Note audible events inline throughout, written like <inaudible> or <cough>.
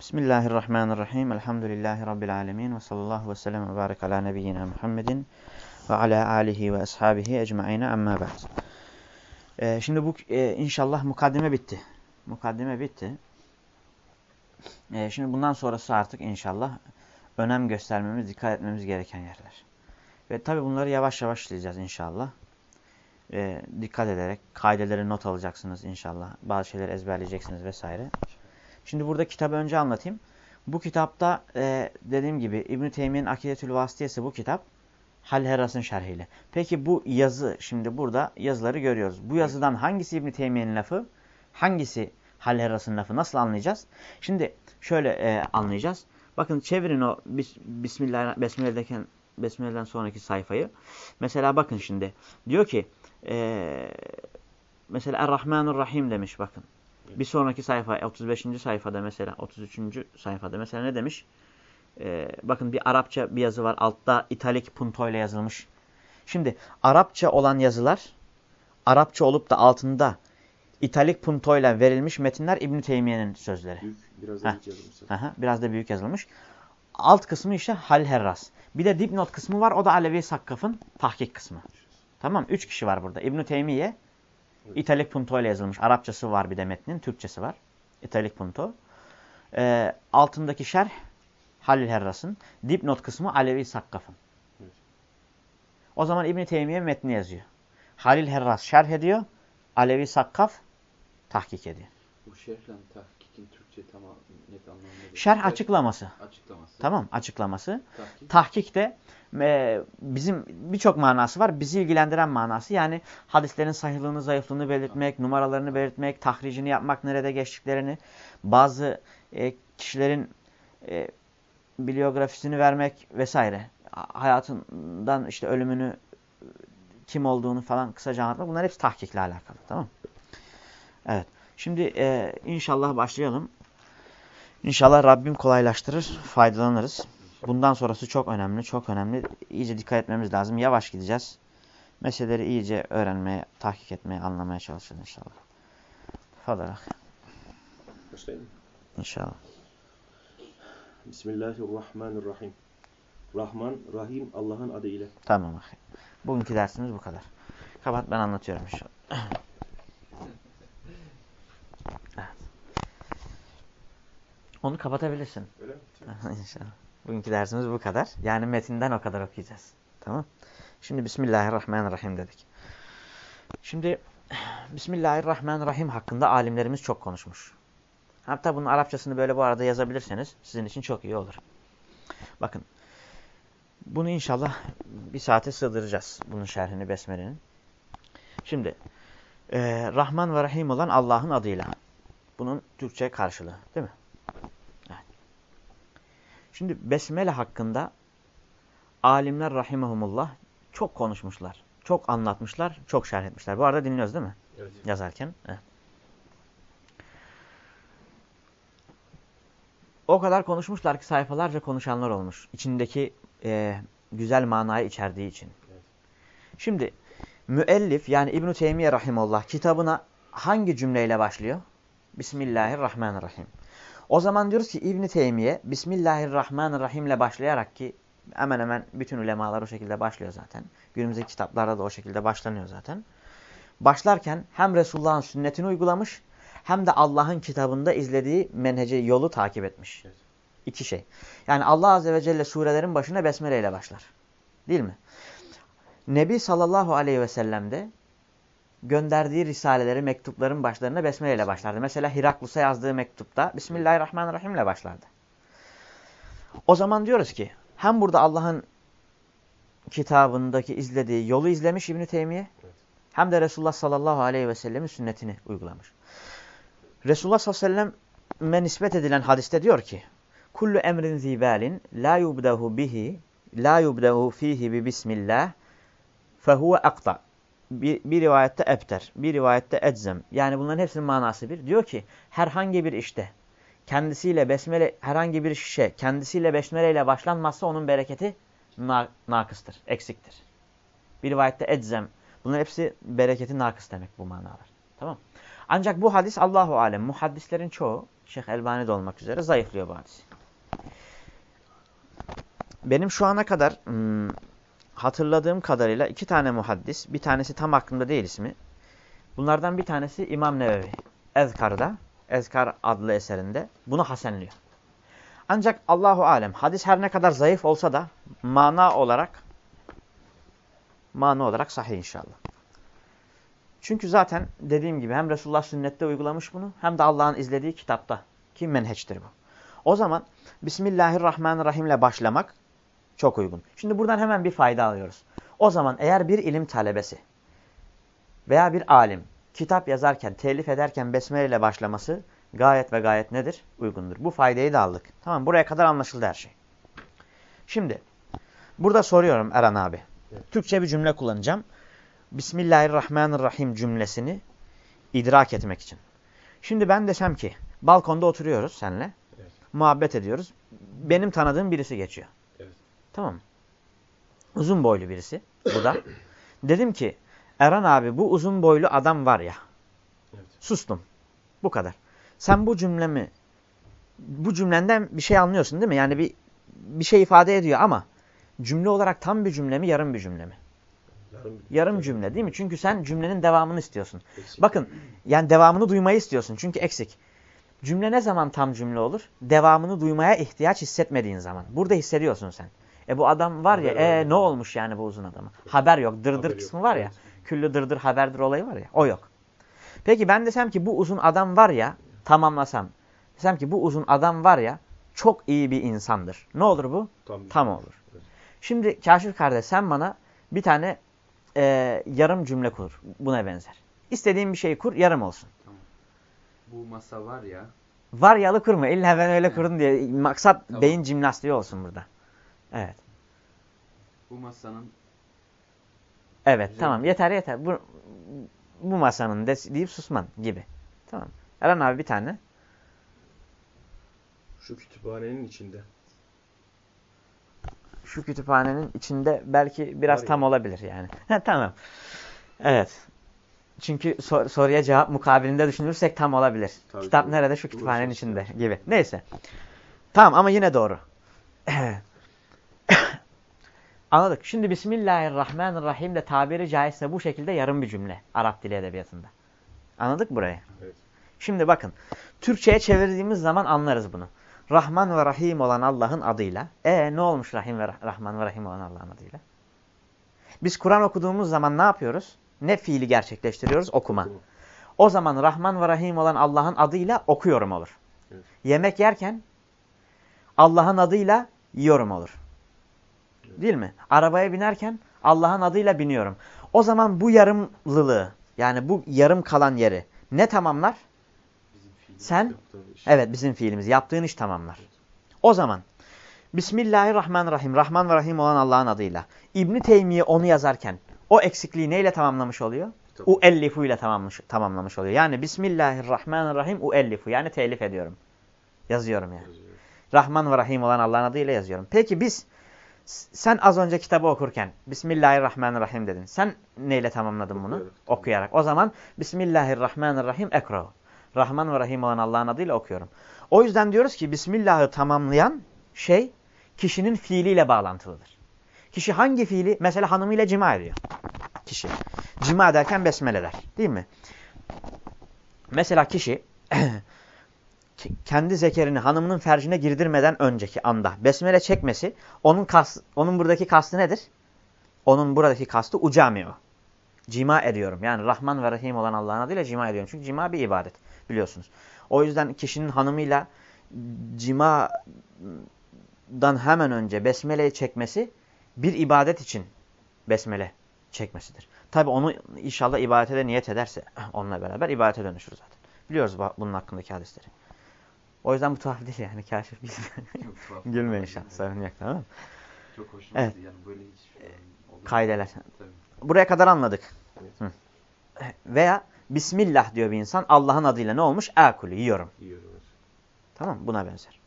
Bismillahirrahmanirrahim. Elhamdülillahi Rabbil alemin. Ve sallallahu ve sellem ve barik ala nebiyyina Muhammedin ve ala alihi ve ashabihi ecma'ine amma ba'd. Ee, şimdi bu e, inşallah mukaddime bitti. Mukaddime bitti. Ee, şimdi bundan sonrası artık inşallah önem göstermemiz, dikkat etmemiz gereken yerler. Ve tabi bunları yavaş yavaş işleyeceğiz inşallah. Ee, dikkat ederek kaideleri not alacaksınız inşallah. Bazı şeyleri ezberleyeceksiniz vesaire. Şimdi burada kitabı önce anlatayım. Bu kitapta e, dediğim gibi İbn-i Teymiye'nin Akidetül Vasitiyesi bu kitap. Hal-Herras'ın şerhiyle. Peki bu yazı şimdi burada yazıları görüyoruz. Bu yazıdan hangisi İbn-i Teymiye'nin lafı? Hangisi Hal-Herras'ın lafı? Nasıl anlayacağız? Şimdi şöyle e, anlayacağız. Bakın çevirin o bis, Bismillah, Besmele'deki Besmele'den sonraki sayfayı. Mesela bakın şimdi. Diyor ki e, mesela Er-Rahmanur-Rahim demiş bakın. Bir sonraki sayfa 35. sayfada mesela 33. sayfada mesela ne demiş? Ee, bakın bir Arapça bir yazı var. Altta italik punto ile yazılmış. Şimdi Arapça olan yazılar Arapça olup da altında italik punto ile verilmiş metinler İbn Teymiye'nin sözleri. Büyük, biraz da büyük yazılmış. Aha, biraz da büyük yazılmış. Alt kısmı işte Hal Herras. Bir de dipnot kısmı var. O da Alevi Sakkaf'ın tahkik kısmı. Tamam. Üç kişi var burada. İbn Teymiye, İtalik punto ile yazılmış. Arapçası var bir de metnin. Türkçesi var. İtalik punto. Ee, altındaki şerh Halil Herras'ın. Dipnot kısmı Alevi Sakkaf'ın. Evet. O zaman İbn Teymiye metni yazıyor. Halil Herras şerh ediyor. Alevi Sakkaf tahkik ediyor. Bu şerhle tahkikin Türkçe tamam net anlamı nedir? Şerh Evet, açıklaması. Açıklaması. Tamam açıklaması. Tahkik. Tahkik de e, bizim birçok manası var. Bizi ilgilendiren manası yani hadislerin sahihlığını, zayıflığını belirtmek, numaralarını belirtmek, tahricini yapmak, nerede geçtiklerini, bazı e, kişilerin e, biyografisini vermek vesaire. Ha- Hayatından işte ölümünü, kim olduğunu falan kısaca anlatmak. Bunlar hepsi tahkikle alakalı. Tamam Evet. Şimdi e, inşallah başlayalım. İnşallah Rabbim kolaylaştırır, faydalanırız. Bundan sonrası çok önemli, çok önemli. İyice dikkat etmemiz lazım. Yavaş gideceğiz. Meseleleri iyice öğrenmeye, tahkik etmeye, anlamaya çalışacağız inşallah. Fadarak Başlayalım. inşallah. Bismillahirrahmanirrahim. Rahman, Rahim Allah'ın adıyla. Tamam. Bugünkü dersimiz bu kadar. Kapat ben anlatıyorum inşallah. Onu kapatabilirsin. Öyle mi? İnşallah. Bugünkü dersimiz bu kadar. Yani metinden o kadar okuyacağız. Tamam. Şimdi Bismillahirrahmanirrahim dedik. Şimdi Bismillahirrahmanirrahim hakkında alimlerimiz çok konuşmuş. Hatta bunun Arapçasını böyle bu arada yazabilirseniz sizin için çok iyi olur. Bakın. Bunu inşallah bir saate sığdıracağız. Bunun şerhini Besmele'nin. Şimdi e, Rahman ve Rahim olan Allah'ın adıyla. Bunun Türkçe karşılığı değil mi? Şimdi Besmele hakkında alimler rahimahumullah çok konuşmuşlar. Çok anlatmışlar, çok şerh etmişler. Bu arada dinliyoruz değil mi? Evet. Yazarken. Evet. O kadar konuşmuşlar ki sayfalarca konuşanlar olmuş. İçindeki e, güzel manayı içerdiği için. Evet. Şimdi müellif yani İbn-i Teymiye rahimullah kitabına hangi cümleyle başlıyor? Bismillahirrahmanirrahim. O zaman diyoruz ki İbn Teymiye Bismillahirrahmanirrahim ile başlayarak ki hemen hemen bütün ulemalar o şekilde başlıyor zaten. Günümüzdeki kitaplarda da o şekilde başlanıyor zaten. Başlarken hem Resulullah'ın sünnetini uygulamış hem de Allah'ın kitabında izlediği menhece yolu takip etmiş. Evet. İki şey. Yani Allah Azze ve Celle surelerin başına besmele ile başlar. Değil mi? Nebi sallallahu aleyhi ve sellem de gönderdiği risaleleri, mektupların başlarına besmele ile başlardı. Mesela Hiraklus'a yazdığı mektupta Bismillahirrahmanirrahim ile başlardı. O zaman diyoruz ki hem burada Allah'ın kitabındaki izlediği yolu izlemiş İbn Teymiye hem de Resulullah sallallahu aleyhi ve sellemin sünnetini uygulamış. Resulullah sallallahu aleyhi ve selleme nispet edilen hadiste diyor ki Kullu emrin zibalin la yubdahu bihi la yubdahu fihi bi bismillah fehuve akta bir, bir rivayette ebter, bir rivayette eczem. Yani bunların hepsinin manası bir. Diyor ki herhangi bir işte kendisiyle besmele herhangi bir şişe kendisiyle besmele ile başlanmazsa onun bereketi na, nakıstır, eksiktir. Bir rivayette eczem. Bunların hepsi bereketi nakıs demek bu manalar. Tamam? Ancak bu hadis Allahu alem muhaddislerin çoğu Şeyh Elbani de olmak üzere zayıflıyor bu hadisi. Benim şu ana kadar hmm, hatırladığım kadarıyla iki tane muhaddis, bir tanesi tam aklımda değil ismi. Bunlardan bir tanesi İmam Nevevi. Ezkar'da, Ezkar adlı eserinde bunu hasenliyor. Ancak Allahu alem hadis her ne kadar zayıf olsa da mana olarak mana olarak sahih inşallah. Çünkü zaten dediğim gibi hem Resulullah sünnette uygulamış bunu hem de Allah'ın izlediği kitapta ki menheçtir bu. O zaman Bismillahirrahmanirrahim ile başlamak çok uygun. Şimdi buradan hemen bir fayda alıyoruz. O zaman eğer bir ilim talebesi veya bir alim kitap yazarken, telif ederken besmele ile başlaması gayet ve gayet nedir? Uygundur. Bu faydayı da aldık. Tamam buraya kadar anlaşıldı her şey. Şimdi burada soruyorum Eren abi. Evet. Türkçe bir cümle kullanacağım. Bismillahirrahmanirrahim cümlesini idrak etmek için. Şimdi ben desem ki balkonda oturuyoruz seninle. Evet. Muhabbet ediyoruz. Benim tanıdığım birisi geçiyor. Tamam? Uzun boylu birisi. Bu da. Dedim ki Eren abi bu uzun boylu adam var ya. Evet. Sustum. Bu kadar. Sen bu cümlemi bu cümlenden bir şey anlıyorsun değil mi? Yani bir bir şey ifade ediyor ama cümle olarak tam bir cümle mi, yarım bir cümle mi? Yarım, Yarım cümle değil mi? Çünkü sen cümlenin devamını istiyorsun. Eksik. Bakın yani devamını duymayı istiyorsun. Çünkü eksik. Cümle ne zaman tam cümle olur? Devamını duymaya ihtiyaç hissetmediğin zaman. Burada hissediyorsun sen. E bu adam var ya, Haber var. e ne olmuş yani bu uzun adama? Haber yok, dırdır Haber yok, kısmı var ya. evet. Küllü dırdır haberdir olayı var ya, o yok. Peki ben desem ki bu uzun adam var ya, tamamlasam. Desem ki bu uzun adam var ya, çok iyi bir insandır. Ne olur bu? Tam, Tam olur. Evet. Şimdi Kaşif kardeş sen bana bir tane e, yarım cümle kur. Buna benzer. İstediğin bir şeyi kur, yarım olsun. Bu masa var ya. Var yalı kurma. İlla ben öyle kurun diye. Maksat Tamam. beyin jimnastiği olsun burada. Evet. Bu masanın Evet Güzel. tamam yeter yeter. Bu, bu masanın des deyip susman gibi. Tamam. Eren abi bir tane. Şu kütüphanenin içinde. Şu kütüphanenin içinde belki biraz Var ya. tam olabilir yani. <laughs> Ha, tamam. Evet. Çünkü sor- soruya cevap mukabilinde düşünürsek tam olabilir. Tabii, Kitap tabii. nerede? Şu Burası kütüphanenin işte. içinde gibi. Neyse. Tamam ama yine doğru. <clears throat> <coughs> Anladık. Şimdi Bismillahirrahmanirrahim de tabiri caizse bu şekilde yarım bir cümle. Arap dili edebiyatında. Anladık burayı? Evet. Şimdi bakın. Türkçe'ye çevirdiğimiz zaman anlarız bunu. Rahman ve Rahim olan Allah'ın adıyla. E ne olmuş Rahim ve Rah- Rahman ve Rahim olan Allah'ın adıyla? Biz Kur'an okuduğumuz zaman ne yapıyoruz? Ne fiili gerçekleştiriyoruz? Okuma. O zaman Rahman ve Rahim olan Allah'ın adıyla okuyorum olur. Evet. Yemek yerken Allah'ın adıyla yiyorum olur. Değil mi? Arabaya binerken Allah'ın adıyla biniyorum. O zaman bu yarımlılığı yani bu yarım kalan yeri ne tamamlar? Sen evet bizim fiilimiz yaptığın iş tamamlar. O zaman Bismillahirrahmanirrahim Rahman ve Rahim olan Allah'ın adıyla İbn Teymiye onu yazarken o eksikliği neyle tamamlamış oluyor? Kitap. Uellifu ile tamamlamış, tamamlamış oluyor. Yani Bismillahirrahmanirrahim uellifu yani telif ediyorum. Yazıyorum yani. Yazıyor. Rahman ve Rahim olan Allah'ın adıyla yazıyorum. Peki biz sen az önce kitabı okurken Bismillahirrahmanirrahim dedin. Sen neyle tamamladın bunu? Okuyarak. Okuyarak. O zaman Bismillahirrahmanirrahim ekro. Rahman ve Rahim olan Allah'ın adıyla okuyorum. O yüzden diyoruz ki Bismillah'ı tamamlayan şey kişinin fiiliyle bağlantılıdır. Kişi hangi fiili? Mesela hanımıyla cima ediyor. Kişi. Cima ederken besmele der. Değil mi? Mesela kişi <clears throat> kendi zekerini hanımının fercine girdirmeden önceki anda besmele çekmesi onun kas, onun buradaki kastı nedir? Onun buradaki kastı ucami o. Cima ediyorum. Yani Rahman ve Rahim olan Allah'ın adıyla cima ediyorum. Çünkü cima bir ibadet biliyorsunuz. O yüzden kişinin hanımıyla cimadan hemen önce besmele çekmesi bir ibadet için besmele çekmesidir. Tabi onu inşallah ibadete de niyet ederse onunla beraber ibadete dönüşür zaten. Biliyoruz bu- bunun hakkındaki hadisleri. O yüzden bu tuhaf değil yani kaşif biz. Çok tuhaf. <laughs> Gülme inşallah. Sorun yok tamam mı? Çok hoşuma Evet. yani böyle hiç e, olur. Kaideler. Tabii. Buraya kadar anladık. Evet. Hı. Veya Bismillah diyor bir insan Allah'ın adıyla ne olmuş? Akulu yiyorum. Yiyorum. Tamam? Buna benzer.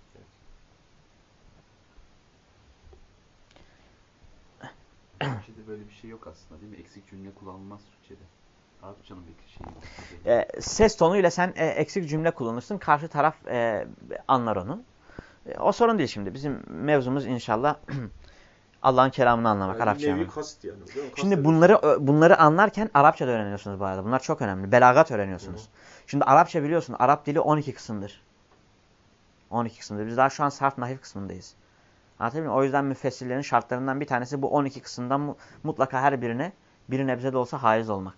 Türkçe'de böyle bir şey yok aslında değil mi? Eksik cümle kullanılmaz Türkçe'de. E, ses tonuyla sen e, eksik cümle kullanırsın. Karşı taraf e, anlar onu. E, o sorun değil şimdi. Bizim mevzumuz inşallah <clears throat> Allah'ın kelamını anlamak, Yani Arapça yani. mi? Şimdi Kast bunları bunları anlarken Arapça da öğreniyorsunuz bu arada. Bunlar çok önemli. Belagat öğreniyorsunuz. Şimdi Arapça biliyorsun. Arap dili 12 kısımdır. 12 kısımdır. Biz daha şu an sarf nahif kısmındayız. Anlatabiliyor muyum? O yüzden müfessirlerin şartlarından bir tanesi bu 12 kısımdan mu- mutlaka her birine bir nebze de olsa haiz olmak.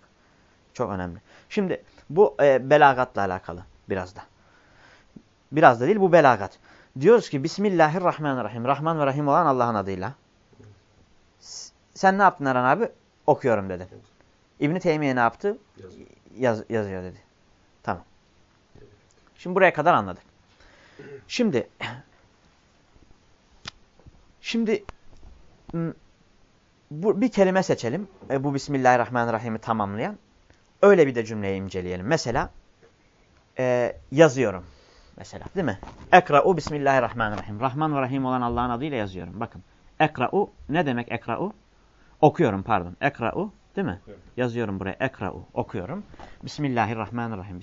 Çok önemli. Şimdi bu e, belagatla alakalı biraz da. Biraz da değil bu belagat. Diyoruz ki Bismillahirrahmanirrahim. Rahman ve Rahim olan Allah'ın adıyla. Sen ne yaptın Erhan abi? Okuyorum dedin. İbni Teymiye ne yaptı? Yazıyor. Yaz, yazıyor dedi. Tamam. Şimdi buraya kadar anladık. Şimdi şimdi bu, bir kelime seçelim. E, bu Bismillahirrahmanirrahim'i tamamlayan. Öyle bir de cümleyi inceleyelim. Mesela e, yazıyorum. Mesela değil mi? Ekra'u Bismillahirrahmanirrahim. Rahman ve Rahim olan Allah'ın adıyla yazıyorum. Bakın. Ekra'u ne demek ekra'u? Okuyorum pardon. Ekra'u değil mi? Evet. Yazıyorum buraya. Ekra'u. Okuyorum. Bismillahirrahmanirrahim.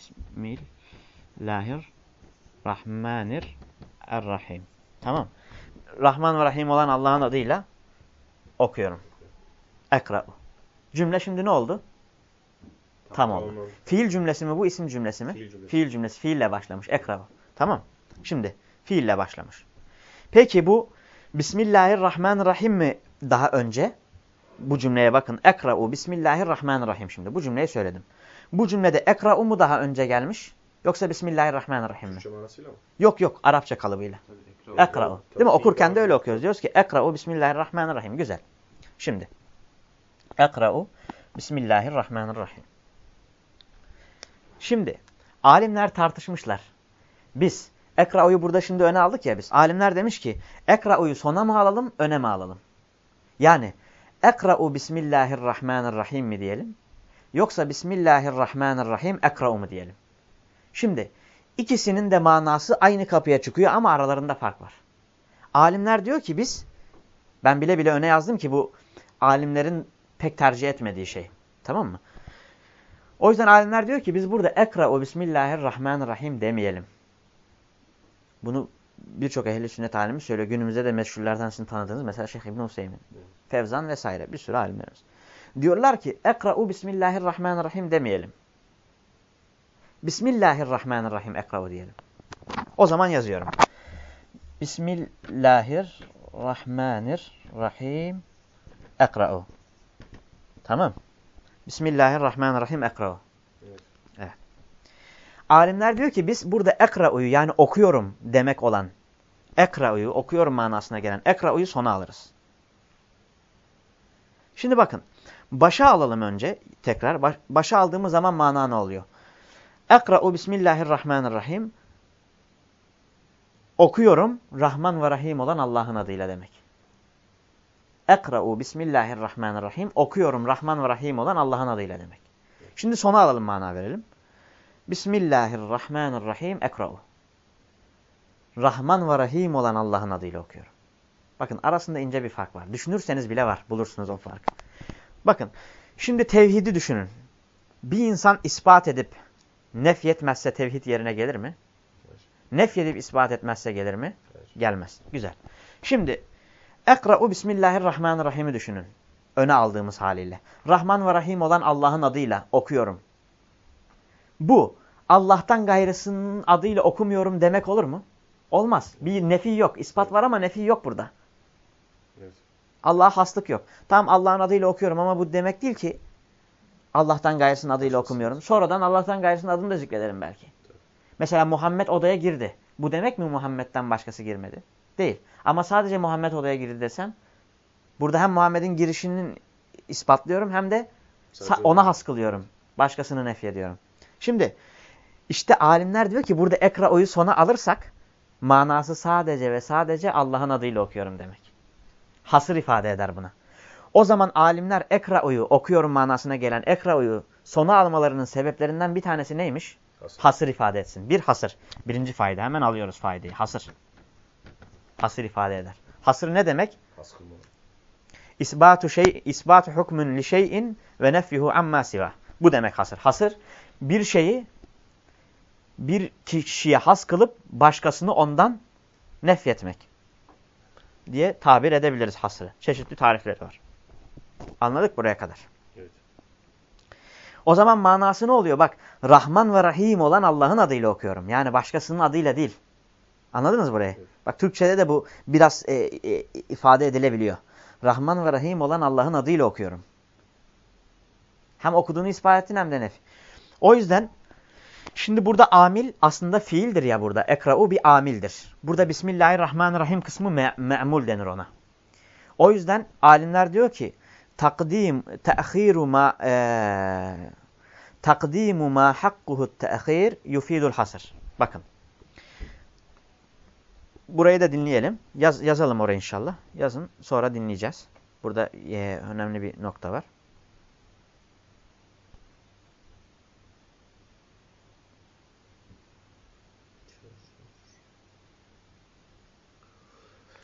Bismillahirrahmanirrahim. Tamam. Rahman ve Rahim olan Allah'ın adıyla okuyorum. Ekra'u. Cümle şimdi ne oldu? Tam oldu. Tamam. Fiil cümlesi mi bu isim cümlesi mi? Fiil cümlesi. Fiil cümlesi. Fiille başlamış. Ekra'u. Tamam. Şimdi fiille başlamış. Peki bu Bismillahirrahmanirrahim mi daha önce? Bu cümleye bakın. Ekra'u Bismillahirrahmanirrahim şimdi. Bu cümleyi söyledim. Bu cümlede ekra'u mu daha önce gelmiş? Yoksa Bismillahirrahmanirrahim mi? Yok yok Arapça kalıbıyla. Tabii ekra. Ekra'u. Değil mi? Okurken de öyle okuyoruz. Diyoruz ki ekra'u Bismillahirrahmanirrahim. Güzel. Şimdi. Ekra'u Bismillahirrahmanirrahim. Şimdi alimler tartışmışlar. Biz ekra'uyu burada şimdi öne aldık ya biz. Alimler demiş ki ekra'uyu sona mı alalım öne mi alalım? Yani ekra'u Bismillahirrahmanirrahim mi diyelim? Yoksa Bismillahirrahmanirrahim ekra'u mu diyelim? Şimdi ikisinin de manası aynı kapıya çıkıyor ama aralarında fark var. Alimler diyor ki biz, ben bile bile öne yazdım ki bu alimlerin pek tercih etmediği şey. Tamam mı? O yüzden alimler diyor ki biz burada ekra o Bismillahirrahmanirrahim demeyelim. Bunu birçok ehli sünnet alimi söylüyor. Günümüzde de meşhurlardan sizin tanıdığınız mesela Şeyh İbn Hüseyin, Fevzan vesaire bir sürü alimlerimiz. Diyorlar ki ekra'u Bismillahirrahmanirrahim demeyelim. Bismillahirrahmanirrahim ekra'u diyelim. O zaman yazıyorum. Bismillahirrahmanirrahim ekra'u. Tamam. Bismillahirrahmanirrahim ekra'u. Evet. Evet. Alimler diyor ki biz burada ekra'uyu yani okuyorum demek olan ekra'uyu okuyorum manasına gelen ekra'uyu sona alırız. Şimdi bakın. Başa alalım önce tekrar. Baş, başa aldığımız zaman mana ne oluyor? Ekra'u Bismillahirrahmanirrahim. Okuyorum Rahman ve Rahim olan Allah'ın adıyla demek. Ekra'u Bismillahirrahmanirrahim. Okuyorum Rahman ve Rahim olan Allah'ın adıyla demek. Şimdi sona alalım mana verelim. Bismillahirrahmanirrahim. Ekra'u. Rahman ve Rahim olan Allah'ın adıyla okuyorum. Bakın arasında ince bir fark var. Düşünürseniz bile var. Bulursunuz o farkı. Bakın şimdi tevhidi düşünün. Bir insan ispat edip nefyetmezse tevhid yerine gelir mi? Nefyedip ispat etmezse gelir mi? Gelmez. Güzel. Şimdi Ekra'u Bismillahirrahmanirrahim'i düşünün. Öne aldığımız haliyle. Rahman ve Rahim olan Allah'ın adıyla okuyorum. Bu Allah'tan gayrısının adıyla okumuyorum demek olur mu? Olmaz. Bir nefi yok. İspat var ama nefi yok burada. Allah'a haslık yok. Tam Allah'ın adıyla okuyorum ama bu demek değil ki Allah'tan gayrısının adıyla okumuyorum. Sonradan Allah'tan gayrısının adını da zikrederim belki. Mesela Muhammed odaya girdi. Bu demek mi Muhammed'den başkası girmedi? Değil. Ama sadece Muhammed odaya girdi desem burada hem Muhammed'in girişinin ispatlıyorum hem de Sadece ona has kılıyorum. Başkasını nefyediyorum. Şimdi işte alimler diyor ki burada ekra'oyu sona alırsak manası sadece ve sadece Allah'ın adıyla okuyorum demek. Hasır ifade eder buna. O zaman alimler ekra'oyu okuyorum manasına gelen ekra'oyu sona almalarının sebeplerinden bir tanesi neymiş? Hasır. Hasır ifade etsin. Bir hasır. Birinci fayda. Hemen alıyoruz faydayı. Hasır. Hasır ifade eder. Hasır ne demek? İsbatu şey, isbatu hukmun li şeyin ve nefyuhu amma siva. Bu demek hasır. Hasır bir şeyi bir kişiye has kılıp başkasını ondan nefyetmek diye tabir edebiliriz hasırı. Çeşitli tarifleri var. Anladık buraya kadar. Evet. O zaman manası ne oluyor? Bak Rahman ve Rahim olan Allah'ın adıyla okuyorum. Yani başkasının adıyla değil. Anladınız burayı? Evet. Bak Türkçe'de de bu biraz e, e, ifade edilebiliyor. Rahman ve Rahim olan Allah'ın adıyla okuyorum. Hem okuduğunu ispat ettin hem de nef. O yüzden şimdi burada amil aslında fiildir ya burada. Ekra'u bir amildir. Burada Bismillahirrahmanirrahim kısmı me me'mul denir ona. O yüzden alimler diyor ki takdim te'khiru ma e, takdimu ma hakkuhu te'khir yufidul hasr. Bakın. Burayı da dinleyelim. Yaz, yazalım oraya inşallah. Yazın sonra dinleyeceğiz. Burada e, önemli bir nokta var.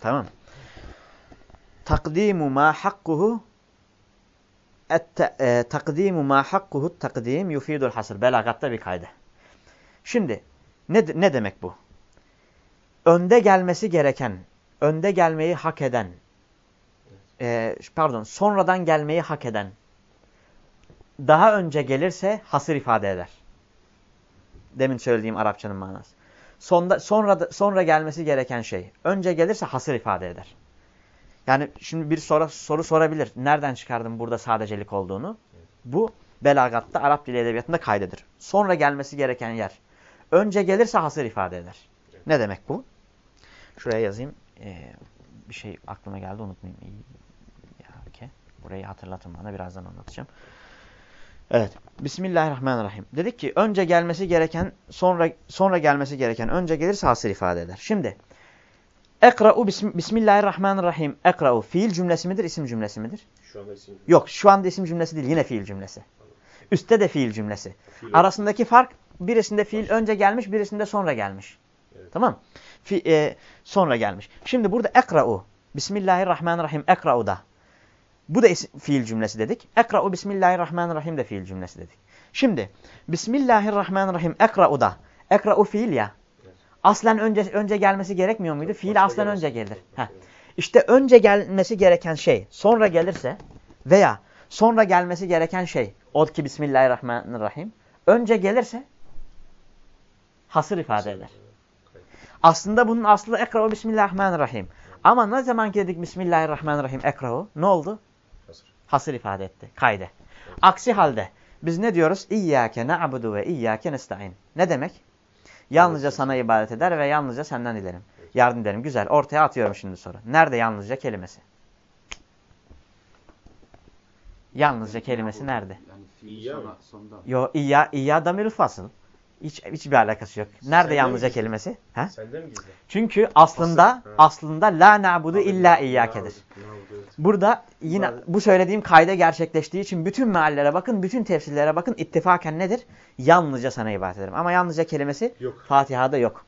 Tamam. Takdimu ma hakkuhu e, takdimu ma hakkuhu takdim yufidul hasr. Belagatta bir kaydı. Şimdi ne, ne demek bu? Önde gelmesi gereken, önde gelmeyi hak eden, e, pardon sonradan gelmeyi hak eden daha önce gelirse hasır ifade eder. Demin söylediğim Arapçanın manası. Sonda, sonra, sonra gelmesi gereken şey önce gelirse hasır ifade eder. Yani şimdi bir soru, soru sorabilir. Nereden çıkardım burada sadecelik olduğunu? Bu belagatta Arap dili edebiyatında kaydedir. Sonra gelmesi gereken yer. Önce gelirse hasır ifade eder. Ne demek bu? Şuraya yazayım. Ee, bir şey aklıma geldi unutmayayım. İyi. Ya, okay. Burayı hatırlatın bana birazdan anlatacağım. Evet. Bismillahirrahmanirrahim. Dedik ki önce gelmesi gereken sonra sonra gelmesi gereken önce gelirse hasır ifade eder. Şimdi Ekra'u bism Bismillahirrahmanirrahim. Ekra'u fiil cümlesi midir, isim cümlesi midir? Şu anda isim. Yok, şu anda isim cümlesi değil, yine fiil cümlesi. Üste de fiil cümlesi. Fiil Arasındaki fark birisinde fiil önce gelmiş, birisinde sonra gelmiş. Evet. Tamam? Fi, e, sonra gelmiş. Şimdi burada ekra'u. Bismillahirrahmanirrahim. Ekra'u da. Bu da isim, fiil cümlesi dedik. Ekra'u Bismillahirrahmanirrahim de fiil cümlesi dedik. Şimdi Bismillahirrahmanirrahim. Ekra'u da. Ekra'u fiil ya. Aslen önce önce gelmesi gerekmiyor muydu? Fiil aslen önce gelir. Heh. İşte önce gelmesi gereken şey sonra gelirse veya sonra gelmesi gereken şey o ki Bismillahirrahmanirrahim önce gelirse hasır ifade eder. Aslında bunun aslı ekra'u Bismillahirrahmanirrahim. Ama ne zaman ki dedik Bismillahirrahmanirrahim ekra'u ne oldu? Hasır. Hasır ifade etti. Kayde. Aksi halde biz ne diyoruz? İyyâke na'budu ve iyyâke nesta'in. Ne demek? Yalnızca sana ibadet eder ve yalnızca senden dilerim. Yardım ederim. Güzel. Ortaya atıyorum şimdi soru. Nerede yalnızca kelimesi? Yalnızca kelimesi nerede? Yani fiil. Yo iyya, iyya damir fasıl. Hiç, hiçbir alakası yok. Nerede Sende yalnızca kelimesi? Ha? Sende mi gizli? Çünkü aslında Asıl, aslında la na'budu illa iyyakedir. Burada yine bu söylediğim kayda gerçekleştiği için bütün meallere bakın, bütün tefsirlere bakın. ittifaken nedir? Yalnızca sana ibadet ederim. Ama yalnızca kelimesi Yok. Fatiha'da yok.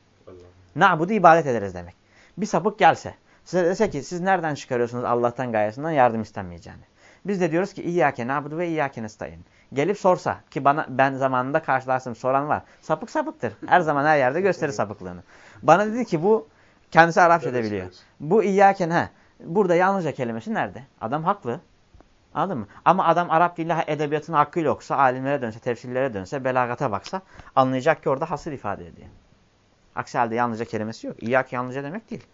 Na'budu ibadet ederiz demek. Bir sapık gelse, size dese ki siz nereden çıkarıyorsunuz Allah'tan gayesinden yardım istenmeyeceğini. Biz de diyoruz ki İyyâke na'budu ve iyyâke nestaîn. Gelip sorsa ki bana ben zamanında karşılaştım soran var. Sapık sapıktır. Her zaman her yerde gösterir sapıklığını. Bana dedi ki bu kendisi Arapça da biliyor. Bu İyyâken he. Burada yalnızca kelimesi nerede? Adam haklı. Anladın mı? Ama adam Arap dili edebiyatını hakkıyla okusa, alimlere dönse, tefsirlere dönse, belagata baksa anlayacak ki orada hasır ifade ediyor. Aksi halde yalnızca kelimesi yok. İyyâke yalnızca demek değil.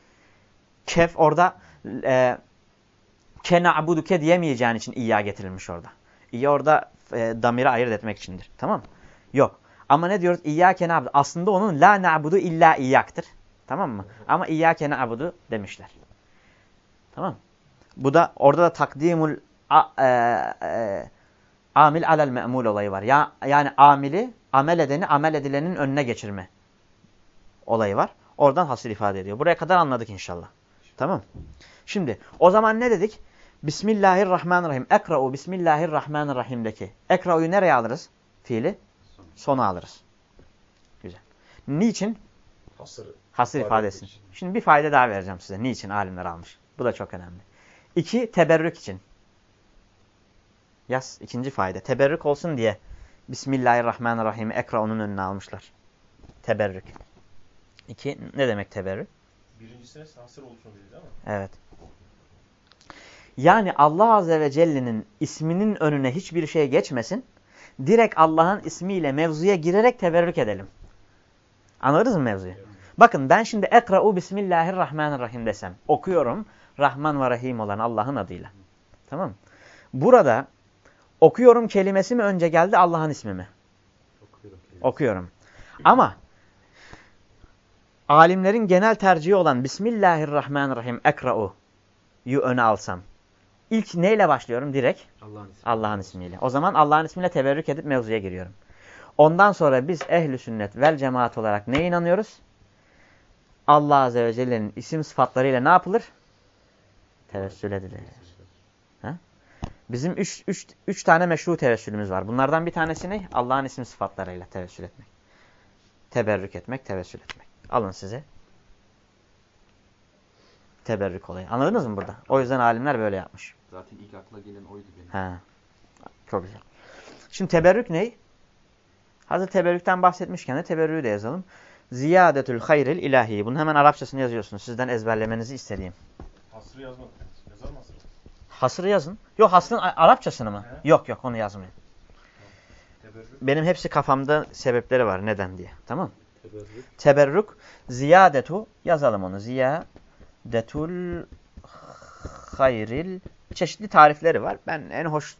Kef orada e, ke na'buduke diyemeyeceğin için iyya getirilmiş orada. İyya orada e, damiri ayırt etmek içindir. Tamam mı? Yok. Ama ne diyoruz? İyyâke na'budu. Aslında onun la na'budu illa iyyaktır. Tamam mı? Ama iyyâke na'budu demişler. Tamam Bu da orada da takdimul e, e, amil alel me'mul olayı var. Ya, yani amili amel edeni amel edilenin önüne geçirme olayı var. Oradan hasır ifade ediyor. Buraya kadar anladık inşallah. Tamam. Şimdi o zaman ne dedik? Bismillahirrahmanirrahim. Ekra'u Bismillahirrahmanirrahim'deki. Ekra'u'yu nereye alırız? Fiili Son. sona alırız. Güzel. Niçin? Hasır. Hasır İfade ifadesi. için. Şimdi bir fayda daha vereceğim size. Niçin alimler almış? Bu da çok önemli. İki, teberrük için. Yaz ikinci fayda. Teberrük olsun diye Bismillahirrahmanirrahim ekra onun önüne almışlar. Teberrük. İki, ne demek teberrük? Birincisine hasır olsun dedi ama. Evet. Yani Allah Azze ve Celle'nin isminin önüne hiçbir şey geçmesin. Direkt Allah'ın ismiyle mevzuya girerek teberrük edelim. Anladınız mı mevzuyu? Bakın ben şimdi ekra'u bismillahirrahmanirrahim desem. Okuyorum Rahman ve Rahim olan Allah'ın adıyla. Tamam? Burada okuyorum kelimesi mi önce geldi Allah'ın ismi mi? Okuyorum. Okuyorum. Ama alimlerin genel tercihi olan Bismillahirrahmanirrahim ekra'u yu öne alsam. İlk neyle başlıyorum? Direkt Allah'ın ismi. Allah'ın ismiyle. O zaman Allah'ın ismiyle teberrük edip mevzuya giriyorum. Ondan sonra biz ehli sünnet vel cemaat olarak ne inanıyoruz? Allah Azze ve Celle'nin isim sıfatlarıyla ne yapılır? Tevessül edilir. Ha? Bizim üç, üç, üç tane meşru tevessülümüz var. Bunlardan bir tanesi ne? Allah'ın isim sıfatlarıyla tevessül etmek. Teberrük etmek, tevessül etmek. Alın size. Teberrük olayı. Anladınız mı burada? O yüzden alimler böyle yapmış. Zaten ilk akla gelen oydu benim. Ha. Çok güzel. Şimdi teberrük ne? Hazır teberrükten bahsetmişken de teberrüğü de yazalım. Ziyadetül hayril ilahi. Bunu hemen Arapçasını yazıyorsunuz. Sizden ezberlemenizi istediğim. Hasırı yazmadık. Yazar mı hasırı? Hasırı yazın. Yok hasrın Arapçasını mı? He. Yok yok onu yazmayın. Teberrük. Benim hepsi kafamda sebepleri var. Neden diye. Tamam Teberrük. Teberrük. Ziyadetu. Yazalım onu. Ziyadetul hayril. Çeşitli tarifleri var. Ben en hoş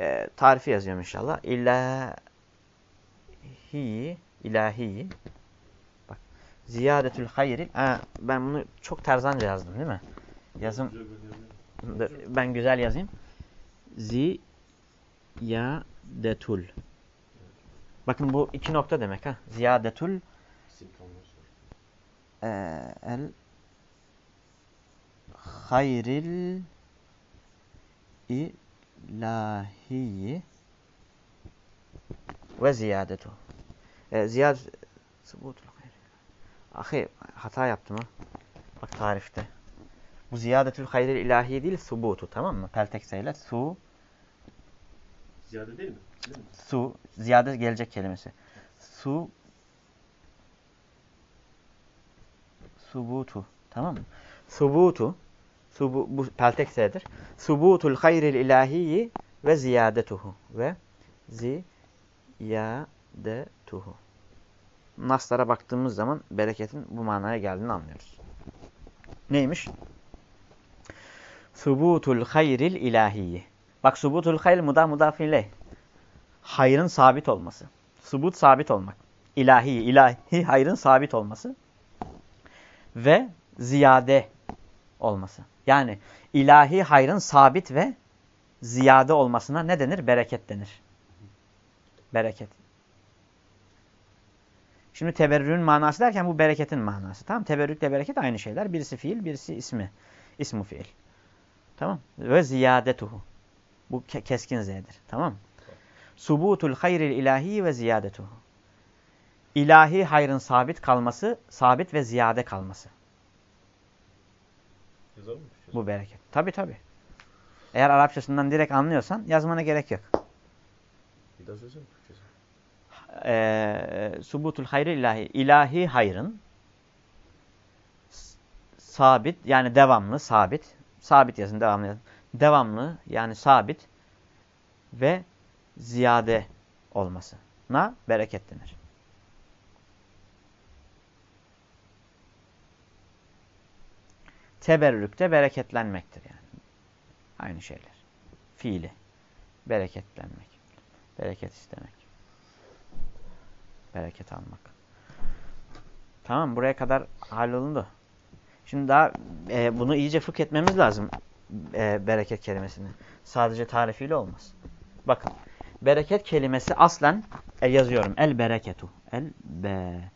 e, tarifi yazıyorum inşallah. İlahi. ilahi. Bak. Ziyadetül hayril. Ha, ben bunu çok terzanca yazdım değil mi? Yazım. Dur, Ben güzel yazayım. Ziyadetul. Bakın bu iki nokta demek ha. Ziyadetul e, el hayril ilahi ve ziyadetu. E, ziyad subutul hayr. Ahi hata yaptım ha. Bak tarifte. Bu ziyadetül hayril ilahi değil subutu tamam mı? Peltekseyle su Ziyade değil mi? Değil mi? su ziyade gelecek kelimesi. Su subutu tamam mı? Subutu subu, bu peltek s'dir. Subutul hayril ilahiyi ve ziyadetuhu ve ziyadetuhu. Naslara baktığımız zaman bereketin bu manaya geldiğini anlıyoruz. Neymiş? Subutul hayril ilahiyi. Bak subutul hayr muda mudafile. Hayrın sabit olması. Subut sabit olmak. İlahi, ilahi hayrın sabit olması. Ve ziyade olması. Yani ilahi hayrın sabit ve ziyade olmasına ne denir? Bereket denir. Bereket. Şimdi teberrürün manası derken bu bereketin manası. Tamam Teberrükle bereket aynı şeyler. Birisi fiil, birisi ismi. İsmu fiil. Tamam. Ve ziyadetuhu. Bu ke keskin z'dir. Tamam Subutul hayril ilahi ve ziyadetuhu. İlahi hayrın sabit kalması, sabit ve ziyade kalması. Yazar mı? Bu bereket. Tabi tabi. Eğer Arapçasından direkt anlıyorsan yazmana gerek yok. Bir daha söylesene Türkçesi. Ee, subutul hayril ilahi. İlahi hayrın sabit yani devamlı, sabit. Sabit yazın, devamlı yazın. Devamlı yani sabit ve ziyade olması. Na bereket denir. Teberrük de bereketlenmektir yani. Aynı şeyler. Fiili. Bereketlenmek. Bereket istemek. Bereket almak. Tamam buraya kadar hallolundu. Şimdi daha e, bunu iyice fıkh etmemiz lazım. E, bereket kelimesini. Sadece tarifiyle olmaz. Bakın. Bereket kelimesi aslen e, yazıyorum. El bereketu. El be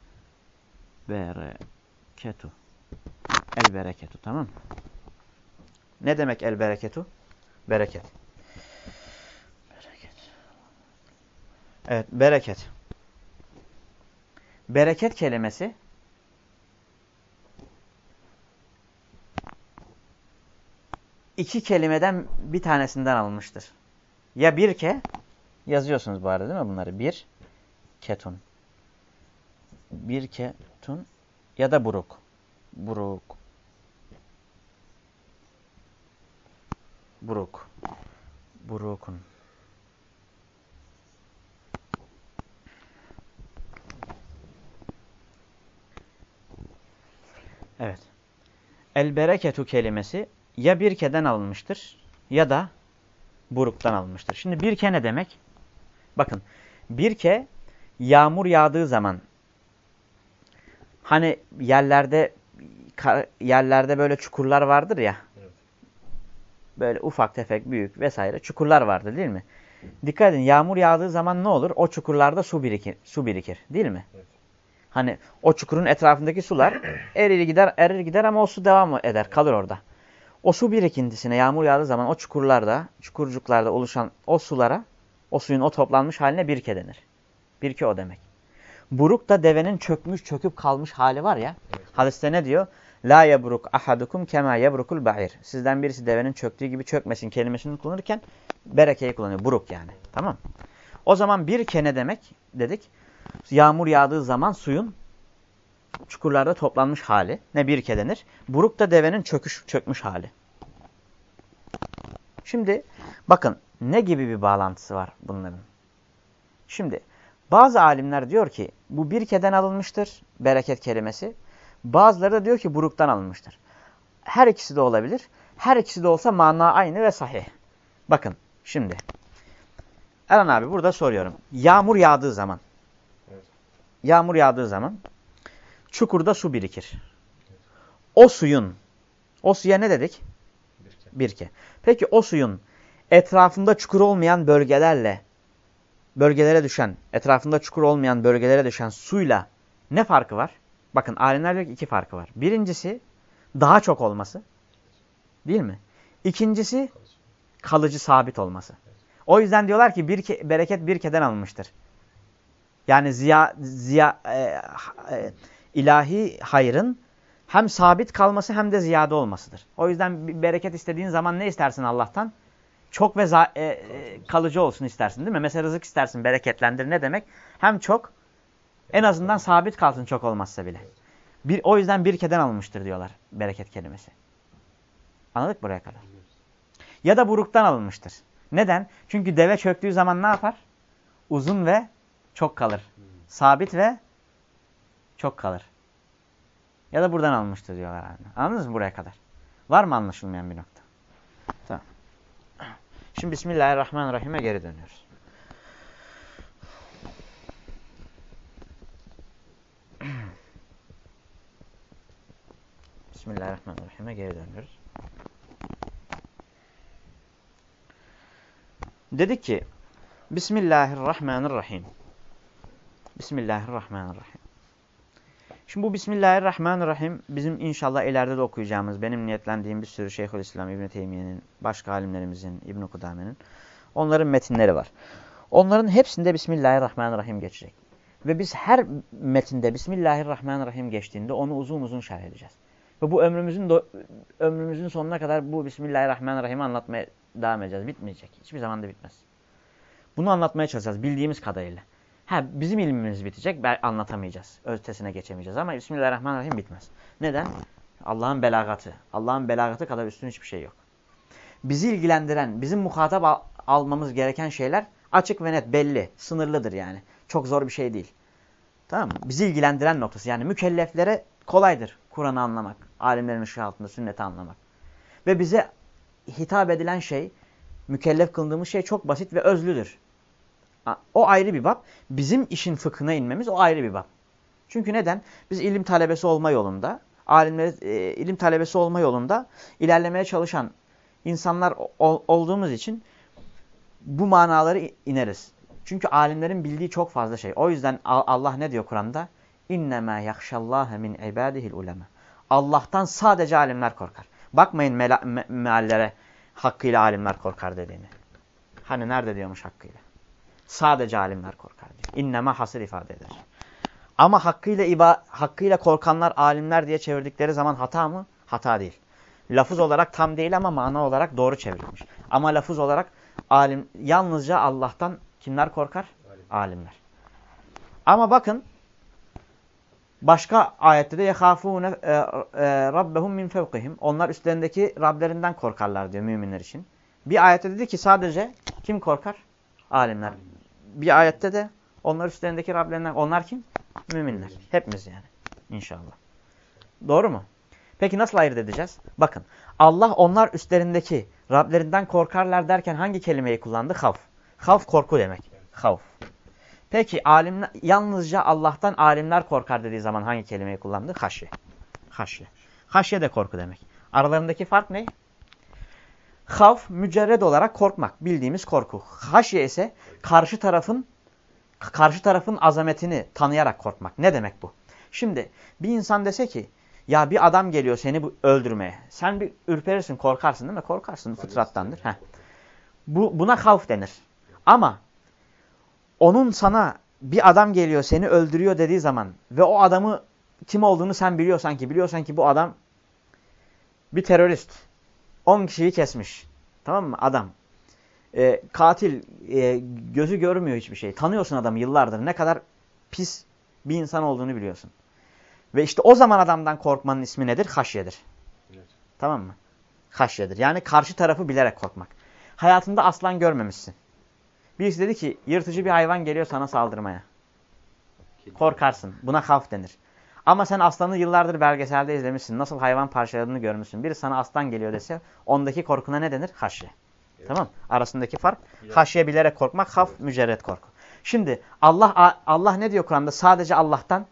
bereketu. El bereketu. Tamam mı? Ne demek el bereketu? Bereket. Bereket. Evet, bereket. Bereket kelimesi iki kelimeden bir tanesinden alınmıştır. Ya bir ke yazıyorsunuz bu arada değil mi bunları? Bir ketun. Bir ketun ya da buruk. Buruk. Buruk. Burukun. Evet. El bereketu kelimesi ya birkeden alınmıştır ya da buruktan alınmıştır. Şimdi birke ne demek? Bakın birke yağmur yağdığı zaman hani yerlerde yerlerde böyle çukurlar vardır ya. Böyle ufak tefek büyük vesaire çukurlar vardır değil mi? Dikkat edin yağmur yağdığı zaman ne olur? O çukurlarda su birikir, su birikir değil mi? Evet. Hani o çukurun etrafındaki sular <clears throat> erir gider erir gider ama o su devam eder kalır orada. O su birikintisine yağmur yağdığı zaman o çukurlarda, çukurcuklarda oluşan o sulara, o suyun o toplanmış haline birke denir. Birke o demek. Buruk da devenin çökmüş, çöküp kalmış hali var ya. Evet. Hadiste ne diyor? La yebruk ahadukum kema yebrukul ba'ir. Sizden birisi devenin çöktüğü gibi çökmesin kelimesini kullanırken berekeyi kullanıyor. Buruk yani. Tamam. O zaman birke ne demek dedik? Yağmur yağdığı zaman suyun çukurlarda toplanmış hali. Ne birke denir? Buruk da devenin çöküş, çökmüş hali. Şimdi bakın ne gibi bir bağlantısı var bunların? Şimdi bazı alimler diyor ki bu birkeden alınmıştır bereket kelimesi. Bazıları da diyor ki buruktan alınmıştır. Her ikisi de olabilir. Her ikisi de olsa mana aynı ve sahih. Bakın şimdi. Erhan abi burada soruyorum. Yağmur yağdığı zaman. Evet. Yağmur yağdığı zaman çukurda su birikir. O suyun, o suya ne dedik? Birke. Birke. Peki o suyun etrafında çukur olmayan bölgelerle, bölgelere düşen, etrafında çukur olmayan bölgelere düşen suyla ne farkı var? Bakın alimler diyor ki iki farkı var. Birincisi daha çok olması. Değil mi? İkincisi kalıcı sabit olması. O yüzden diyorlar ki bir ke, bereket bir keden alınmıştır. Yani ziya, ziya, e, e, ilahi hayrın hem sabit kalması hem de ziyade olmasıdır. O yüzden bir bereket istediğin zaman ne istersin Allah'tan? Çok ve e, e, kalıcı olsun istersin değil mi? Mesela rızık istersin bereketlendir ne demek? Hem çok en azından sabit kalsın çok olmazsa bile. Bir, o yüzden bir keden alınmıştır diyorlar bereket kelimesi. Anladık buraya kadar? Ya da buruktan alınmıştır. Neden? Çünkü deve çöktüğü zaman ne yapar? Uzun ve çok kalır. Sabit ve çok kalır. Ya da buradan almıştır diyorlar. Anladınız mı buraya kadar? Var mı anlaşılmayan bir nokta? Tamam. Şimdi Bismillahirrahmanirrahim'e geri dönüyoruz. Bismillahirrahmanirrahim'e geri dönüyoruz. Dedi ki Bismillahirrahmanirrahim. Bismillahirrahmanirrahim. Şimdi bu Bismillahirrahmanirrahim bizim inşallah ileride de okuyacağımız, benim niyetlendiğim bir sürü Şeyhülislam İbn Teymiye'nin, başka alimlerimizin, İbn Kudame'nin onların metinleri var. Onların hepsinde Bismillahirrahmanirrahim geçecek. Ve biz her metinde Bismillahirrahmanirrahim geçtiğinde onu uzun uzun şerh edeceğiz. Ve bu ömrümüzün ömrümüzün sonuna kadar bu Bismillahirrahmanirrahim anlatmaya devam edeceğiz. Bitmeyecek. Hiçbir zaman da bitmez. Bunu anlatmaya çalışacağız bildiğimiz kadarıyla. Ha bizim ilmimiz bitecek, anlatamayacağız. Ötesine geçemeyeceğiz ama Bismillahirrahmanirrahim bitmez. Neden? Allah'ın belagatı. Allah'ın belagatı kadar üstün hiçbir şey yok. Bizi ilgilendiren, bizim muhatap al almamız gereken şeyler açık ve net, belli, sınırlıdır yani. Çok zor bir şey değil. Tamam mı? Bizi ilgilendiren noktası yani mükelleflere kolaydır Kur'an'ı anlamak, alimlerin ışığı altında sünneti anlamak. Ve bize hitap edilen şey, mükellef kıldığımız şey çok basit ve özlüdür. O ayrı bir bab. Bizim işin fıkhına inmemiz o ayrı bir bab. Çünkü neden? Biz ilim talebesi olma yolunda, alimler e, ilim talebesi olma yolunda ilerlemeye çalışan insanlar ol, olduğumuz için bu manaları ineriz. Çünkü alimlerin bildiği çok fazla şey. O yüzden Allah ne diyor Kur'an'da? İnnemâ yakşallâhe min ibâdihil ulema. Allah'tan sadece alimler korkar. Bakmayın me meallere hakkıyla alimler korkar dediğini. Hani nerede diyormuş hakkıyla? Sadece alimler korkar diyor. İnneme hasır ifade eder. Ama hakkıyla, iba, hakkıyla korkanlar alimler diye çevirdikleri zaman hata mı? Hata değil. Lafız olarak tam değil ama mana olarak doğru çevrilmiş. Ama lafız olarak alim yalnızca Allah'tan Kimler korkar? Alim. Alimler. Ama bakın başka ayette de yehafune e, e, rabbehum min fevkihim. Onlar üstlerindeki Rablerinden korkarlar diyor müminler için. Bir ayette dedi ki sadece kim korkar? Alimler. Bir ayette de onlar üstlerindeki Rablerinden. Onlar kim? Müminler. Hepimiz yani. İnşallah. Doğru mu? Peki nasıl ayırt edeceğiz? Bakın Allah onlar üstlerindeki Rablerinden korkarlar derken hangi kelimeyi kullandı? Havf. Havf korku demek. Havf. Peki alimler, yalnızca Allah'tan alimler korkar dediği zaman hangi kelimeyi kullandı? Haşye. Haşye. Haşye de korku demek. Aralarındaki fark ne? Havf mücerred olarak korkmak. Bildiğimiz korku. Haşye ise karşı tarafın karşı tarafın azametini tanıyarak korkmak. Ne demek bu? Şimdi bir insan dese ki ya bir adam geliyor seni bu öldürmeye. Sen bir ürperirsin, korkarsın değil mi? Korkarsın fıtrattandır. Heh. Bu, buna havf denir. Ama onun sana bir adam geliyor seni öldürüyor dediği zaman ve o adamı kim olduğunu sen biliyorsan ki biliyorsan ki bu adam bir terörist. 10 kişiyi kesmiş. Tamam mı? Adam. E, katil. E, gözü görmüyor hiçbir şey. Tanıyorsun adamı yıllardır. Ne kadar pis bir insan olduğunu biliyorsun. Ve işte o zaman adamdan korkmanın ismi nedir? Haşyedir. Evet. Tamam mı? Haşyedir. Yani karşı tarafı bilerek korkmak. Hayatında aslan görmemişsin. Birisi dedi ki yırtıcı bir hayvan geliyor sana saldırmaya. Korkarsın. Buna havf denir. Ama sen aslanı yıllardır belgeselde izlemişsin. Nasıl hayvan parçaladığını görmüşsün. Biri sana aslan geliyor dese ondaki korkuna ne denir? Haşye. Evet. Tamam Arasındaki fark. Ya. Haşye bilerek korkmak, haf mücerret korku. Şimdi Allah Allah ne diyor Kur'an'da? Sadece Allah'tan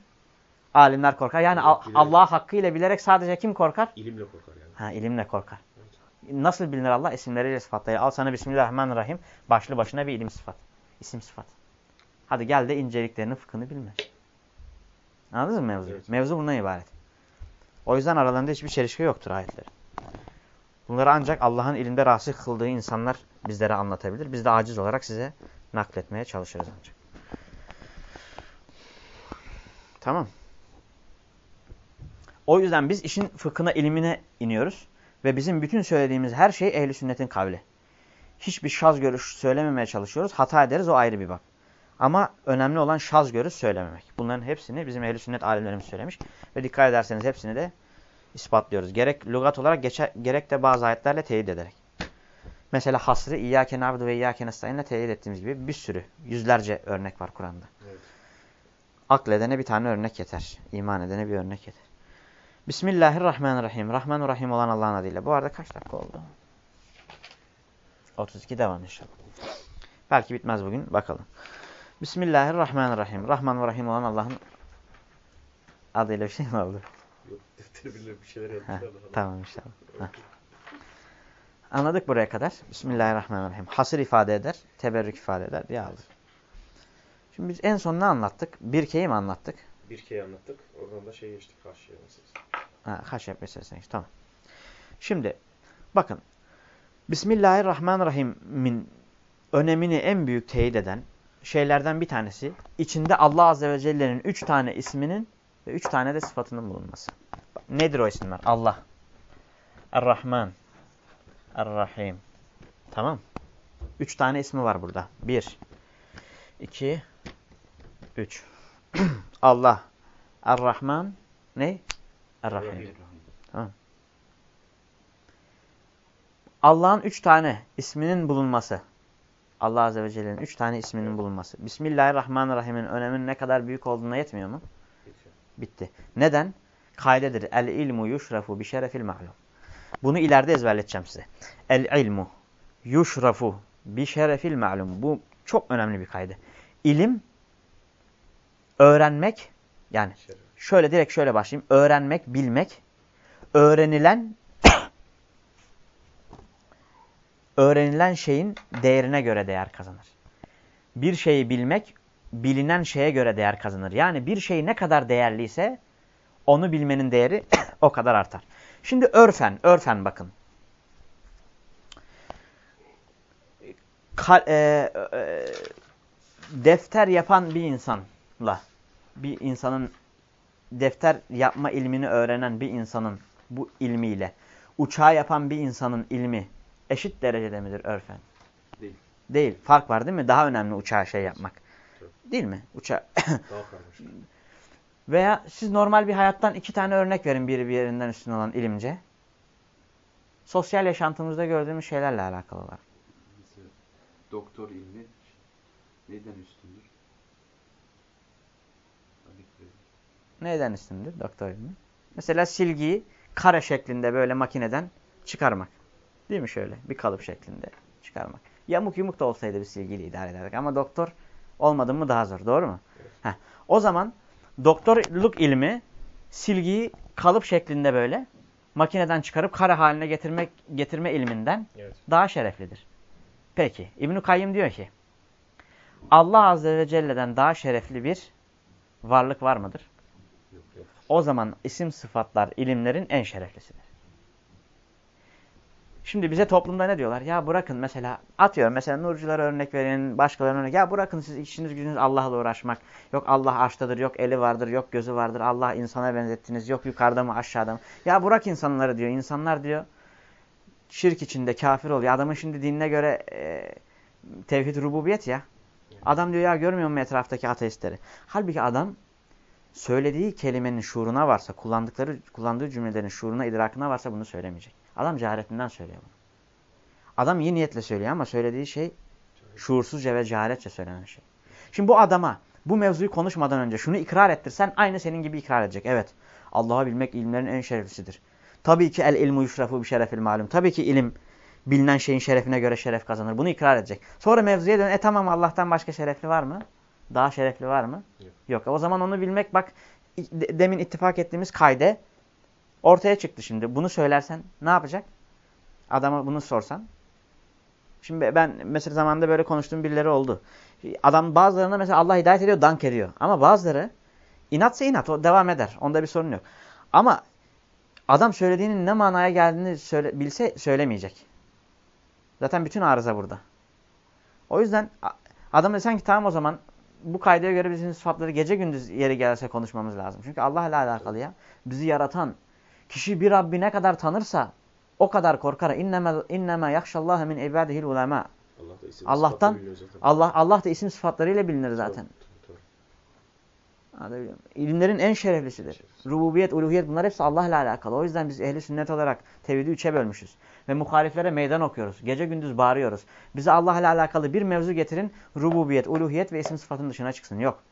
alimler korkar. Yani Evet, bilerek. Allah hakkıyla bilerek sadece kim korkar? İlimle korkar yani. Ha ilimle korkar. Nasıl bilinir Allah? İsimleriyle sıfatları. Al sana Bismillahirrahmanirrahim. Başlı başına bir ilim sıfat. İsim sıfat. Hadi gel de inceliklerini, fıkhını bilme. Anladınız mı mevzu? Evet. Mevzu bundan ibaret. O yüzden aralarında hiçbir çelişki yoktur ayetlerin. Bunları ancak Allah'ın ilimde rasih kıldığı insanlar bizlere anlatabilir. Biz de aciz olarak size nakletmeye çalışırız ancak. Tamam. O yüzden biz işin fıkhına, ilimine iniyoruz. Ve bizim bütün söylediğimiz her şey ehli sünnetin kavli. Hiçbir şaz görüş söylememeye çalışıyoruz. Hata ederiz o ayrı bir bak. Ama önemli olan şaz görüş söylememek. Bunların hepsini bizim ehli sünnet alimlerimiz söylemiş. Ve dikkat ederseniz hepsini de ispatlıyoruz. Gerek lügat olarak geçer, gerek de bazı ayetlerle teyit ederek. Mesela hasrı İyyâke na'budu ve İyyâke nestaîn'le teyit ettiğimiz gibi bir sürü, yüzlerce örnek var Kur'an'da. Evet. Akledene bir tane örnek yeter. İman edene bir örnek yeter. Bismillahirrahmanirrahim. Rahman Rahim olan Allah'ın adıyla. Bu arada kaç dakika oldu? 32 devam inşallah. Belki bitmez bugün. Bakalım. Bismillahirrahmanirrahim. Rahman ve Rahim olan Allah'ın adıyla bir şey mi oldu? Yok bir şeyler tamam inşallah. Heh. Anladık buraya kadar. Bismillahirrahmanirrahim. Hasır ifade eder, teberrük ifade eder diye aldık. Şimdi biz en son ne anlattık? Birkeyi mi anlattık? Bir kere anlattık. Oradan da şey geçtik karşıya meselesi. Ha, haşyet meselesine işte, tamam. Şimdi bakın. Bismillahirrahmanirrahim'in önemini en büyük teyit eden şeylerden bir tanesi içinde Allah Azze ve Celle'nin üç tane isminin ve üç tane de sıfatının bulunması. Nedir o isimler? Allah, Er-Rahman, Er-Rahim. Tamam. Üç tane ismi var burada. Bir, iki, üç. <clears throat> Allah, Er-Rahman, ne? Er-Rahim. Tamam. Allah'ın üç tane isminin bulunması. Allah Azze ve Celle'nin üç tane isminin bulunması. Bismillahirrahmanirrahim'in öneminin ne kadar büyük olduğuna yetmiyor mu? Bitti. Neden? Kaidedir. El ilmu yuşrafu bi şerefil ma'lum. Bunu ileride ezberleteceğim size. El ilmu yuşrafu bi şerefil ma'lum. Bu çok önemli bir kaydı. İlim öğrenmek yani şöyle direkt şöyle başlayayım. Öğrenmek, bilmek, öğrenilen <coughs> öğrenilen şeyin değerine göre değer kazanır. Bir şeyi bilmek, bilinen şeye göre değer kazanır. Yani bir şey ne kadar değerliyse onu bilmenin değeri <coughs> o kadar artar. Şimdi örfen, örfen bakın. Ka e, e, defter yapan bir insanla bir insanın defter yapma ilmini öğrenen bir insanın bu ilmiyle uçağı yapan bir insanın ilmi eşit derecede midir örfen? Değil. Değil. Fark var değil mi? Daha önemli uçağa şey yapmak. Değil mi? Uçağa. Daha karmaşık. <coughs> Veya siz normal bir hayattan iki tane örnek verin biri bir yerinden üstün olan ilimce. Sosyal yaşantımızda gördüğümüz şeylerle alakalı olarak. Mesela doktor ilmi neyden üstündür? Örnek verelim. Neyden üstündür doktor ilmi? Mesela silgiyi kare şeklinde böyle makineden çıkarmak. Değil mi şöyle? Bir kalıp şeklinde çıkarmak. Yamuk yumuk da olsaydı bir silgiyle idare ederdik. Ama doktor olmadı mı daha zor. Doğru mu? Heh. O zaman doktorluk ilmi silgiyi kalıp şeklinde böyle makineden çıkarıp kare haline getirmek getirme ilminden Evet. daha şereflidir. Peki İbn-i Kayyım diyor ki Allah Azze ve Celle'den daha şerefli bir varlık var mıdır? O zaman isim sıfatlar ilimlerin en şereflisidir. Şimdi bize toplumda ne diyorlar? Ya bırakın mesela atıyorum mesela Nurculara örnek verin, başkalarına örnek. Ya bırakın siz işiniz gücünüz Allah'la uğraşmak. Yok Allah arştadır, yok eli vardır, yok gözü vardır. Allah insana benzettiniz, yok yukarıda mı aşağıda mı? Ya bırak insanları diyor. İnsanlar diyor şirk içinde kafir oluyor. Adamın şimdi dinine göre e, tevhid rububiyet ya. Adam diyor ya görmüyor mu etraftaki ateistleri? Halbuki adam söylediği kelimenin şuuruna varsa, kullandıkları kullandığı cümlelerin şuuruna, idrakına varsa bunu söylemeyecek. Adam cehaletinden söylüyor bunu. Adam iyi niyetle söylüyor ama söylediği şey şuursuzca ve cehaletçe söylenen şey. Şimdi bu adama bu mevzuyu konuşmadan önce şunu ikrar ettirsen aynı senin gibi ikrar edecek. Evet Allah'ı bilmek ilimlerin en şereflisidir. Tabii ki el ilmu yuşrafu bir şerefil malum. Tabii ki ilim bilinen şeyin şerefine göre şeref kazanır. Bunu ikrar edecek. Sonra mevzuya dön. E tamam Allah'tan başka şerefli var mı? Daha şerefli var mı? Yok. Yok. O zaman onu bilmek bak de- demin ittifak ettiğimiz kayde ortaya çıktı şimdi. Bunu söylersen ne yapacak? Adama bunu sorsan. Şimdi ben mesela zamanında böyle konuştuğum birileri oldu. Adam bazılarına mesela Allah hidayet ediyor, dank ediyor. Ama bazıları inatsa inat, o devam eder. Onda bir sorun yok. Ama adam söylediğinin ne manaya geldiğini söyle, bilse söylemeyecek. Zaten bütün arıza burada. O yüzden adam desen ki tamam o zaman bu kaydaya göre bizim sıfatları gece gündüz yeri gelse konuşmamız lazım. Çünkü Allah ile alakalı ya. Bizi yaratan kişi bir Rabbi ne kadar tanırsa o kadar korkar. İnneme inneme yahşallaha min ibadihil ulema. Allah'tan-. Allah Allah da isim sıfatlarıyla bilinir zaten. Anlatabiliyor? İlimlerin en şereflisidir. Şereflisi. Rububiyet, uluhiyet bunlar hepsi Allah ile alakalı. O yüzden biz ehli sünnet olarak tevhidi üçe bölmüşüz. Ve muhaliflere meydan okuyoruz. Gece gündüz bağırıyoruz. Bize Allah ile alakalı bir mevzu getirin. Rububiyet, uluhiyet ve isim sıfatın dışına çıksın. Yok.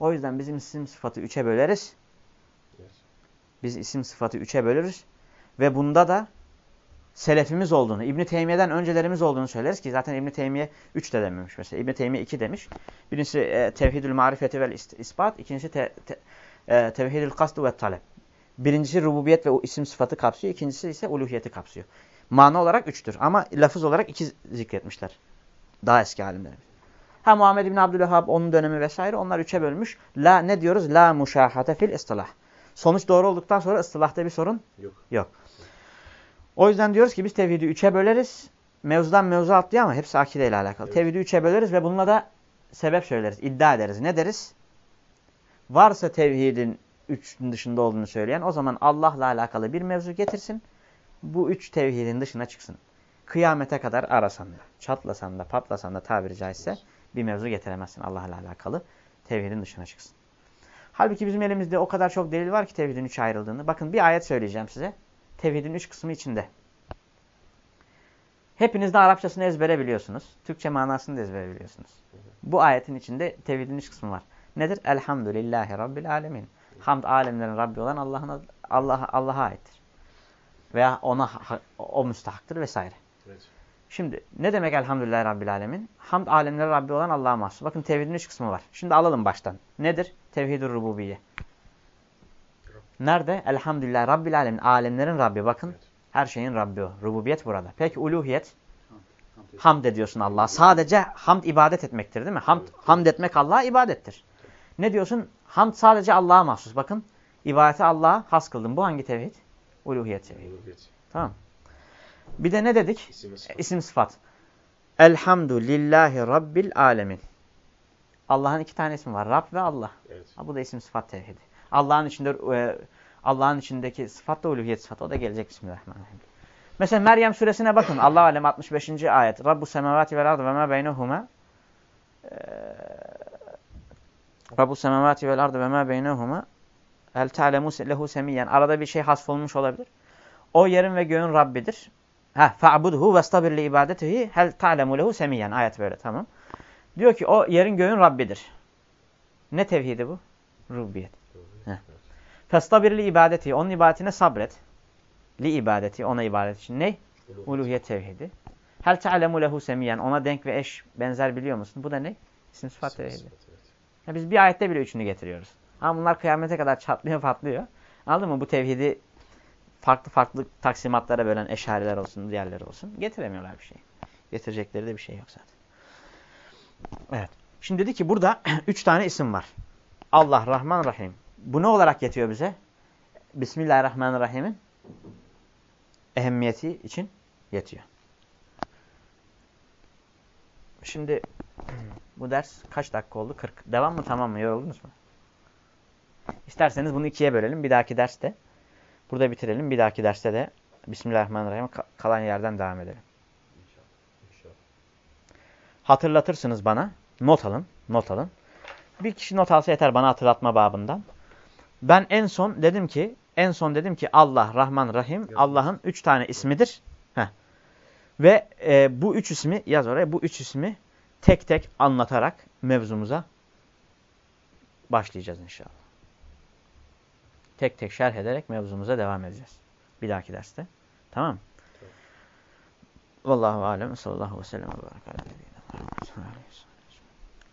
O yüzden bizim isim sıfatı üçe böleriz. Biz isim sıfatı üçe bölürüz. Ve bunda da selefimiz olduğunu, İbn Teymiye'den öncelerimiz olduğunu söyleriz ki zaten İbn Teymiye 3 de dememiş mesela. İbn Teymiye 2 demiş. Birincisi e, tevhidül marifeti vel ist- ispat, ikincisi te, te, e, tevhidül kasdu ve talep. Birincisi rububiyet ve isim sıfatı kapsıyor, ikincisi ise uluhiyeti kapsıyor. Mana olarak üçtür ama lafız olarak iki zikretmişler. Daha eski alimlerimiz. Ha Muhammed bin Abdülvehhab onun dönemi vesaire onlar üçe bölmüş. La ne diyoruz? La muşahate fil istilah. Sonuç doğru olduktan sonra ıstılahta bir sorun Yok. Yok. O yüzden diyoruz ki biz tevhidi üçe böleriz. Mevzudan mevzu atlıyor ama hepsi akideyle alakalı. Evet. Tevhidi üçe böleriz ve bununla da sebep söyleriz, iddia ederiz. Ne deriz? Varsa tevhidin üçün dışında olduğunu söyleyen o zaman Allah'la alakalı bir mevzu getirsin. Bu üç tevhidin dışına çıksın. Kıyamete kadar arasan da, çatlasan da, patlasan da tabiri caizse bir mevzu getiremezsin Allah'la alakalı. Tevhidin dışına çıksın. Halbuki bizim elimizde o kadar çok delil var ki tevhidin üçe ayrıldığını. Bakın bir ayet söyleyeceğim size. Tevhidin üç kısmı içinde. Hepiniz de Arapçasını ezbere biliyorsunuz. Türkçe manasını da ezbere biliyorsunuz. Bu ayetin içinde tevhidin üç kısmı var. Nedir? Elhamdülillahi Rabbil alemin. Hamd alemlerin Rabbi olan Allah'ın Allah Allah'a aittir. Veya ona o müstahaktır vesaire. Evet. Şimdi ne demek elhamdülillahi Rabbil alemin? Hamd alemlerin Rabbi olan Allah'a mahsus. Bakın tevhidin üç kısmı var. Şimdi alalım baştan. Nedir? Tevhid-ü rububiye. Nerede? Elhamdülillah Rabbil alemin. Alemlerin Rabbi. Bakın Evet. her şeyin Rabbi o. Rububiyet burada. Peki uluhiyet? Hamd ediyorsun Allah'a. Sadece hamd ibadet etmektir değil mi? Hamd, Evet, hamd etmek Allah'a ibadettir. Ne diyorsun? Hamd sadece Allah'a mahsus. Bakın ibadeti Allah'a has kıldım. Bu hangi tevhid? Uluhiyet. Uluhiyet. Tamam. Bir de ne dedik? İsim sıfat. İsim sıfat. Elhamdülillahi Rabbil alemin. Allah'ın iki tane ismi var. Rab ve Allah. Evet. Ha, bu da isim sıfat tevhidi. Allah'ın içinde e, Allah'ın içindeki sıfat da uluhiyet sıfatı. O da gelecek Bismillahirrahmanirrahim. Mesela Meryem suresine bakın. Allah alem 65. ayet. Rabbu semavati vel ardı ve ma beynehuma. Ee, Rabbu semavati vel ardı ve ma beynehuma. Hel ta'lemu lehu semiyen. Arada bir şey hasfolmuş olabilir. O yerin ve göğün Rabbidir. Ha fa'budhu vestabir li ibadetihi hel ta'lemu lehu semiyen. Ayet böyle tamam. Diyor ki o yerin göğün Rabbidir. Ne tevhidi bu? Rububiyet. Festabir li ibadeti. Onun ibadetine sabret. Li ibadeti. Ona ibadet için. Ne? Uluhiyet tevhidi. Hel ta'lemu lehu semiyen. Ona denk ve eş benzer biliyor musun? Bu da ne? İsim sıfat tevhidi. Ya biz bir ayette bile üçünü getiriyoruz. Ama bunlar kıyamete kadar çatlıyor patlıyor. Anladın mı? Bu tevhidi farklı farklı taksimatlara bölen eşariler olsun, diğerleri olsun. Getiremiyorlar bir şey. Getirecekleri de bir şey yok zaten. Evet. Şimdi dedi ki burada <clears throat> üç tane isim var. Allah, Rahman, Rahim. Bu ne olarak yetiyor bize? Bismillahirrahmanirrahim'in ehemmiyeti için yetiyor. Şimdi <clears throat> bu ders kaç dakika oldu? 40. Devam mı tamam mı? Yoruldunuz mu? İsterseniz bunu ikiye bölelim. Bir dahaki derste burada bitirelim. Bir dahaki derste de Bismillahirrahmanirrahim kalan yerden devam edelim. İnşallah. Hatırlatırsınız bana. Not alın. Not alın. Bir kişi not alsa yeter bana hatırlatma babından. Ben en son dedim ki en son dedim ki Allah, Rahman, Rahim Allah'ın üç tane ismidir. Heh. Ve e, bu üç ismi yaz oraya bu üç ismi tek tek anlatarak mevzumuza başlayacağız inşallah. Tek tek şerh ederek mevzumuza devam edeceğiz. Bir dahaki derste. Tamam mı? Vallahu alem sallallahu aleyhi ve sellem ve barakatuhu.